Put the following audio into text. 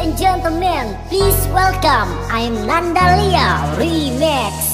and gentlemen, please welcome I'm Nandalia Remix.